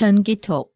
전기톱.